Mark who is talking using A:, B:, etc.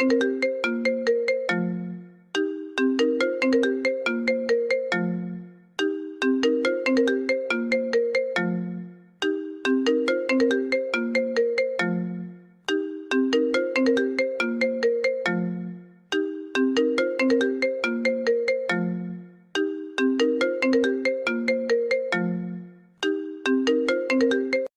A: you